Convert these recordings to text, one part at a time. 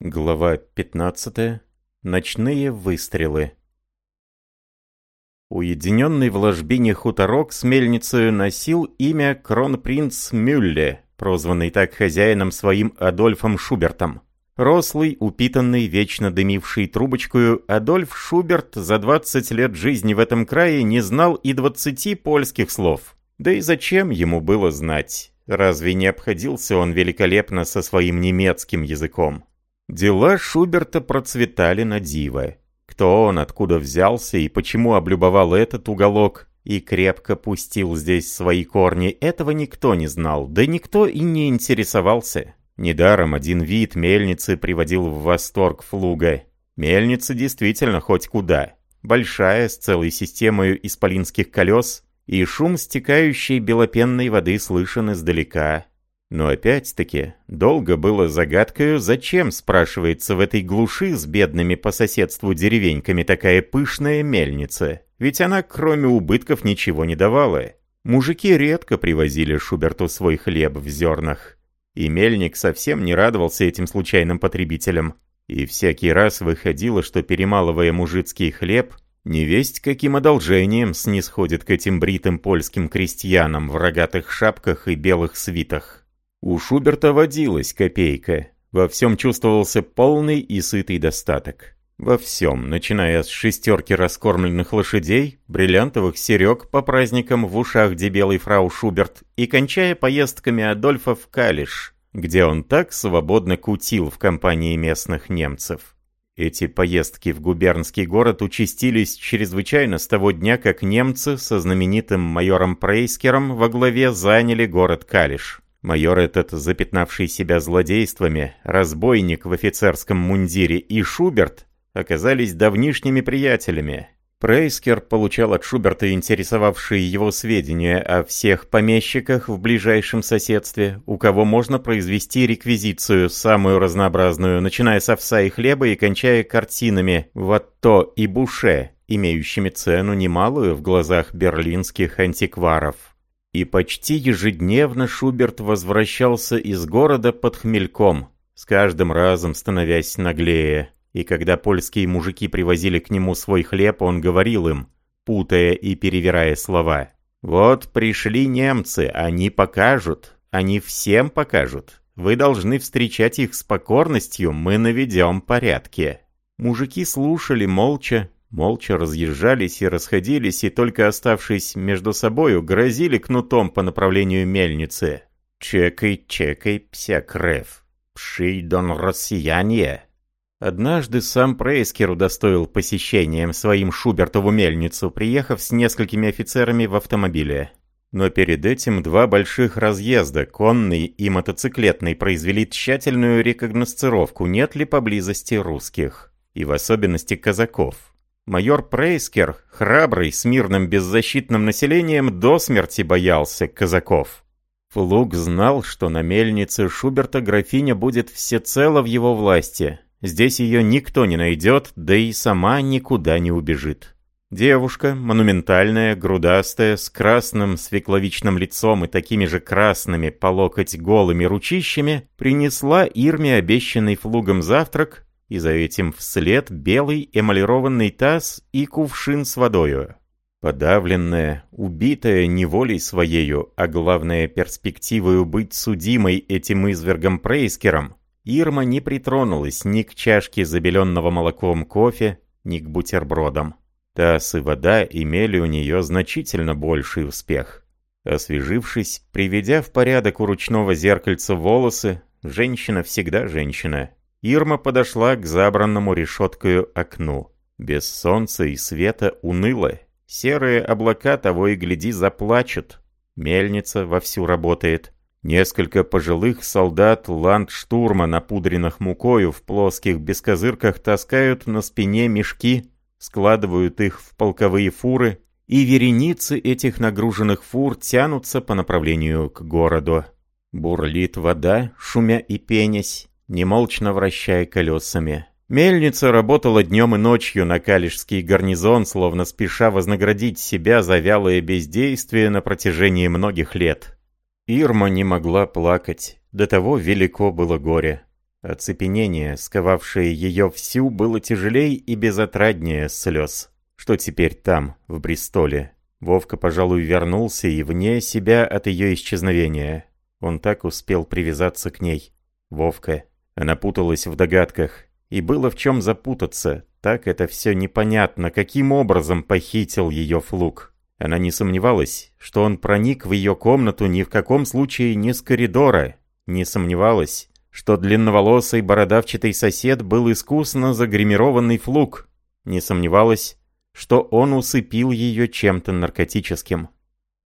Глава 15. Ночные выстрелы. Уединенный в ложбине хуторок с мельницей носил имя Кронпринц Мюлле, прозванный так хозяином своим Адольфом Шубертом. Рослый, упитанный, вечно дымивший трубочкою, Адольф Шуберт за 20 лет жизни в этом крае не знал и 20 польских слов. Да и зачем ему было знать? Разве не обходился он великолепно со своим немецким языком? Дела Шуберта процветали на диво. Кто он, откуда взялся и почему облюбовал этот уголок и крепко пустил здесь свои корни, этого никто не знал, да никто и не интересовался. Недаром один вид мельницы приводил в восторг Флуга. Мельница действительно хоть куда. Большая, с целой системой исполинских колес, и шум стекающей белопенной воды слышен издалека. Но опять-таки, долго было загадкою, зачем, спрашивается, в этой глуши с бедными по соседству деревеньками такая пышная мельница? Ведь она, кроме убытков, ничего не давала. Мужики редко привозили Шуберту свой хлеб в зернах. И мельник совсем не радовался этим случайным потребителям. И всякий раз выходило, что перемалывая мужицкий хлеб, невесть каким одолжением снисходит к этим бритым польским крестьянам в рогатых шапках и белых свитах. У Шуберта водилась копейка. Во всем чувствовался полный и сытый достаток. Во всем, начиная с шестерки раскормленных лошадей, бриллиантовых серег по праздникам в ушах дебелой фрау Шуберт и кончая поездками Адольфа в Калиш, где он так свободно кутил в компании местных немцев. Эти поездки в губернский город участились чрезвычайно с того дня, как немцы со знаменитым майором Прейскером во главе заняли город Калиш. Майор этот, запятнавший себя злодействами, разбойник в офицерском мундире и Шуберт оказались давнишними приятелями. Прейскер получал от Шуберта интересовавшие его сведения о всех помещиках в ближайшем соседстве, у кого можно произвести реквизицию, самую разнообразную, начиная с овса и хлеба и кончая картинами «Ватто» и «Буше», имеющими цену немалую в глазах берлинских антикваров. И почти ежедневно Шуберт возвращался из города под хмельком, с каждым разом становясь наглее. И когда польские мужики привозили к нему свой хлеб, он говорил им, путая и перевирая слова. «Вот пришли немцы, они покажут, они всем покажут. Вы должны встречать их с покорностью, мы наведем порядки». Мужики слушали молча, молча разъезжались и расходились, и только оставшись между собою, грозили кнутом по направлению мельницы. «Чекай, чекай, псякрев, пший дон россияне!» Однажды сам Прейскер удостоил посещением своим Шубертову мельницу, приехав с несколькими офицерами в автомобиле. Но перед этим два больших разъезда, конный и мотоциклетный, произвели тщательную рекогносцировку, нет ли поблизости русских, и в особенности казаков. Майор Прейскер, храбрый, с мирным беззащитным населением, до смерти боялся казаков. Флуг знал, что на мельнице Шуберта графиня будет всецело в его власти. Здесь ее никто не найдет, да и сама никуда не убежит. Девушка, монументальная, грудастая, с красным свекловичным лицом и такими же красными по локоть голыми ручищами, принесла Ирме обещанный флугом завтрак и за этим вслед белый эмалированный таз и кувшин с водою. Подавленная, убитая неволей своею, а главное перспективою быть судимой этим извергом Прейскером, Ирма не притронулась ни к чашке забеленного молоком кофе, ни к бутербродам. Таз и вода имели у нее значительно больший успех. Освежившись, приведя в порядок у ручного зеркальца волосы, женщина всегда женщина, Ирма подошла к забранному решеткою окну. Без солнца и света уныло. Серые облака того и гляди заплачут. Мельница вовсю работает. Несколько пожилых солдат ландштурма, напудренных мукою в плоских бескозырках, таскают на спине мешки, складывают их в полковые фуры, и вереницы этих нагруженных фур тянутся по направлению к городу. Бурлит вода, шумя и пенясь, немолчно вращая колесами. Мельница работала днем и ночью на Калишский гарнизон, словно спеша вознаградить себя за вялое бездействие на протяжении многих лет. Ирма не могла плакать, до того велико было горе. Оцепенение, сковавшее ее всю, было тяжелей и безотраднее слез. Что теперь там, в Бристоле? Вовка, пожалуй, вернулся и вне себя от ее исчезновения. Он так успел привязаться к ней. Вовка. Она путалась в догадках. И было в чем запутаться. Так это все непонятно, каким образом похитил ее флук. Она не сомневалась, что он проник в ее комнату ни в каком случае не с коридора. Не сомневалась, что длинноволосый бородавчатый сосед был искусно загримированный флук. Не сомневалась, что он усыпил ее чем-то наркотическим.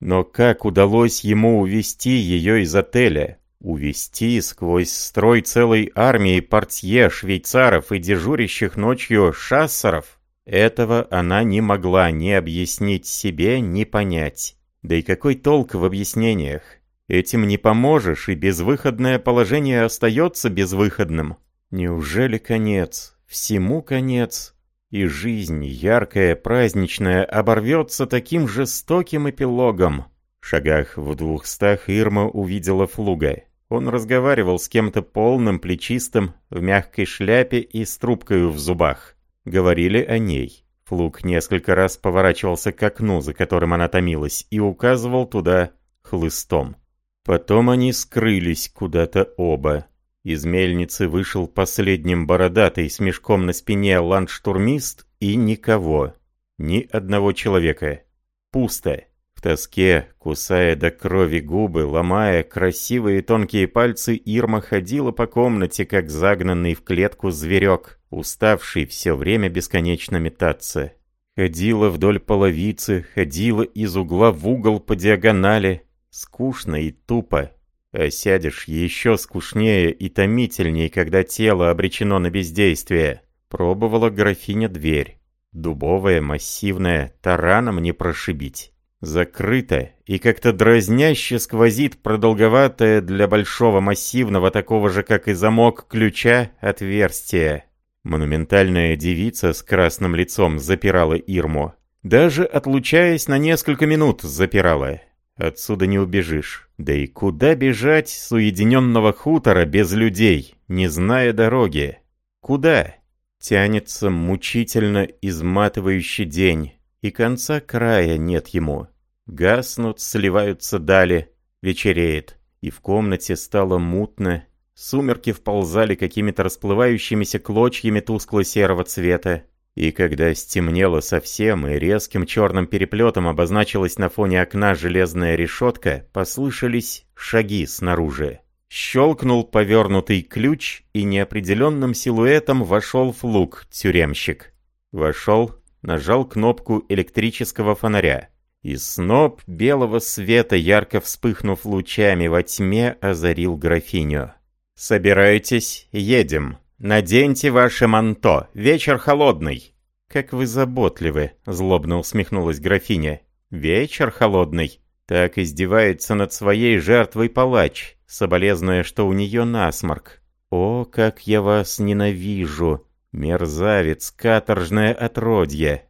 Но как удалось ему увести ее из отеля? Увести сквозь строй целой армии портье, швейцаров и дежурящих ночью шассеров? Этого она не могла ни объяснить себе, ни понять. Да и какой толк в объяснениях? Этим не поможешь, и безвыходное положение остается безвыходным. Неужели конец? Всему конец? И жизнь, яркая, праздничная, оборвется таким жестоким эпилогом. В шагах в двухстах Ирма увидела Флуга. Он разговаривал с кем-то полным, плечистым, в мягкой шляпе и с трубкой в зубах. Говорили о ней. Флуг несколько раз поворачивался к окну, за которым она томилась, и указывал туда хлыстом. Потом они скрылись куда-то оба. Из мельницы вышел последним бородатый с мешком на спине ландштурмист и никого. Ни одного человека. Пусто. Тоске, кусая до крови губы, ломая красивые тонкие пальцы, Ирма ходила по комнате, как загнанный в клетку зверек, уставший все время бесконечно метаться. Ходила вдоль половицы, ходила из угла в угол по диагонали, Скучно и тупо. А сядешь еще скучнее и томительней, когда тело обречено на бездействие. Пробовала графиня дверь. Дубовая, массивная, тараном не прошибить. Закрыта и как-то дразняще сквозит продолговатое для большого массивного, такого же как и замок ключа, отверстие. Монументальная девица с красным лицом запирала Ирму. Даже отлучаясь на несколько минут запирала. Отсюда не убежишь. Да и куда бежать с уединенного хутора без людей, не зная дороги? Куда? Тянется мучительно изматывающий день, и конца края нет ему. Гаснут, сливаются дали, вечереет, и в комнате стало мутно, сумерки вползали какими-то расплывающимися клочьями тускло-серого цвета, и когда стемнело совсем и резким черным переплетом обозначилась на фоне окна железная решетка, послышались шаги снаружи. Щелкнул повернутый ключ, и неопределенным силуэтом вошел флук, тюремщик. Вошел, нажал кнопку электрического фонаря. И сноп белого света, ярко вспыхнув лучами во тьме, озарил графиню. «Собирайтесь, едем», «Наденьте ваше манто, вечер холодный». «Как вы заботливы», — злобно усмехнулась графиня. «Вечер холодный». Так издевается над своей жертвой палач, соболезнуя, что у нее насморк. «О, как я вас ненавижу! Мерзавец, каторжное отродье!»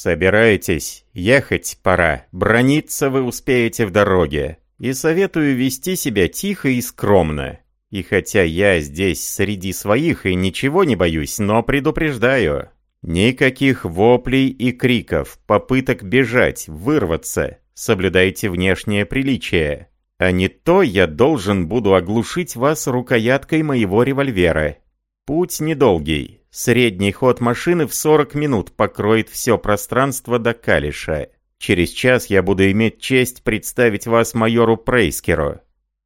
«Собирайтесь, ехать пора, брониться вы успеете в дороге. И советую вести себя тихо и скромно. И хотя я здесь среди своих и ничего не боюсь, но предупреждаю. Никаких воплей и криков, попыток бежать, вырваться. Соблюдайте внешнее приличие. А не то я должен буду оглушить вас рукояткой моего револьвера. Путь недолгий. Средний ход машины в 40 минут покроет все пространство до Калиша. Через час я буду иметь честь представить вас майору Прейскеру.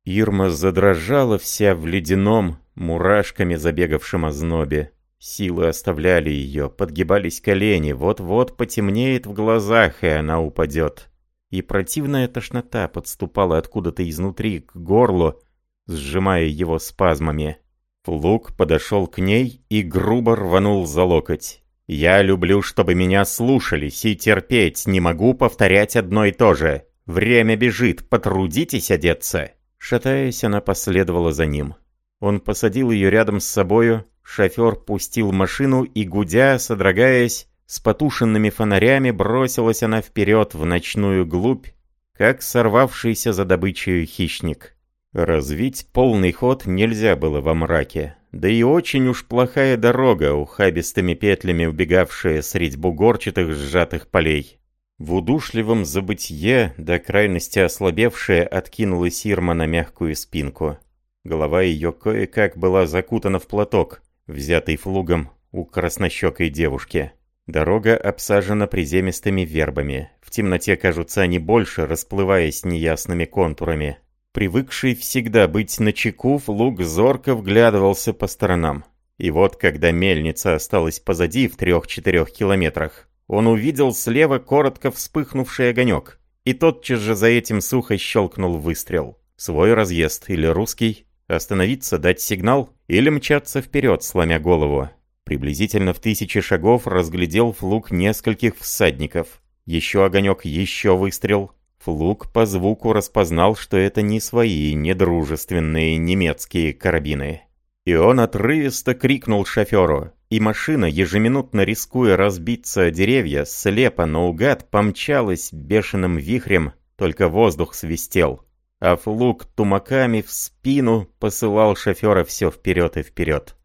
Ирма задрожала вся в ледяном, мурашками забегавшем ознобе. Силы оставляли ее, подгибались колени, вот-вот потемнеет в глазах, и она упадет. И противная тошнота подступала откуда-то изнутри к горлу, сжимая его спазмами. Флук подошел к ней и грубо рванул за локоть. «Я люблю, чтобы меня слушались, и терпеть не могу повторять одно и то же. Время бежит, потрудитесь одеться». Шатаясь, она последовала за ним. Он посадил ее рядом с собою, шофер пустил машину и, гудя, содрогаясь, с потушенными фонарями бросилась она вперед в ночную глубь, как сорвавшийся за добычей хищник. Развить полный ход нельзя было во мраке, да и очень уж плохая дорога, ухабистыми петлями убегавшая средь бугорчатых сжатых полей. В удушливом забытье, до крайности ослабевшая, откинулась Ирма на мягкую спинку. Голова ее кое-как была закутана в платок, взятый флугом у краснощекой девушки. Дорога обсажена приземистыми вербами. В темноте кажутся они больше, расплываясь неясными контурами. Привыкший всегда быть на чеку, Флуг зорко вглядывался по сторонам. И вот, когда мельница осталась позади в трех-четырех километрах, он увидел слева коротко вспыхнувший огонек. И тотчас же за этим сухо щелкнул выстрел. Свой разъезд или русский, остановиться, дать сигнал или мчаться вперед, сломя голову. Приблизительно в тысячи шагов разглядел флуг нескольких всадников. Еще огонек, еще выстрел. Флуг по звуку распознал, что это не свои недружественные немецкие карабины. И он отрывисто крикнул шоферу, и машина, ежеминутно рискуя разбиться о деревья, слепо наугад помчалась бешеным вихрем, только воздух свистел. А флуг тумаками в спину посылал шофера все вперед и вперед.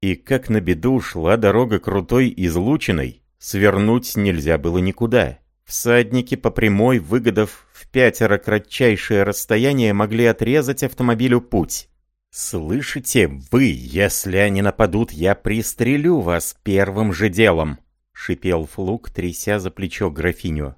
И как на беду шла дорога крутой излучиной, свернуть нельзя было никуда. Всадники по прямой, выгодав в пятеро кратчайшее расстояние, могли отрезать автомобилю путь. «Слышите, вы, если они нападут, я пристрелю вас первым же делом!» — шипел Флук, тряся за плечо графиню.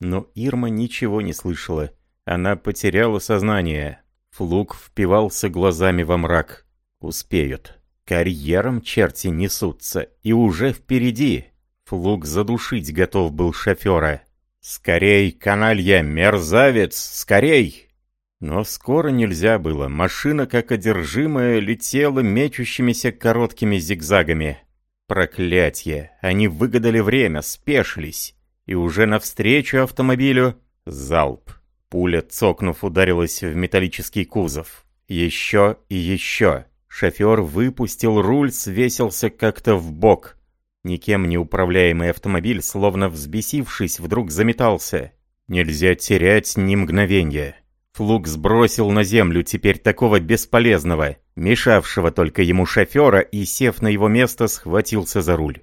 Но Ирма ничего не слышала. Она потеряла сознание. Флук впивался глазами во мрак. «Успеют». Карьером черти несутся, и уже впереди. Флуг задушить готов был шофера. «Скорей, каналья, мерзавец, скорей!» Но скоро нельзя было. Машина, как одержимая, летела мечущимися короткими зигзагами. Проклятье! Они выгадали время, спешились. И уже навстречу автомобилю залп. Пуля, цокнув, ударилась в металлический кузов. Еще и еще. Шофер выпустил руль, свесился как-то в бок. Никем не управляемый автомобиль, словно взбесившись, вдруг заметался. Нельзя терять ни мгновенья. Флук сбросил на землю теперь такого бесполезного, мешавшего только ему шофера, и, сев на его место, схватился за руль.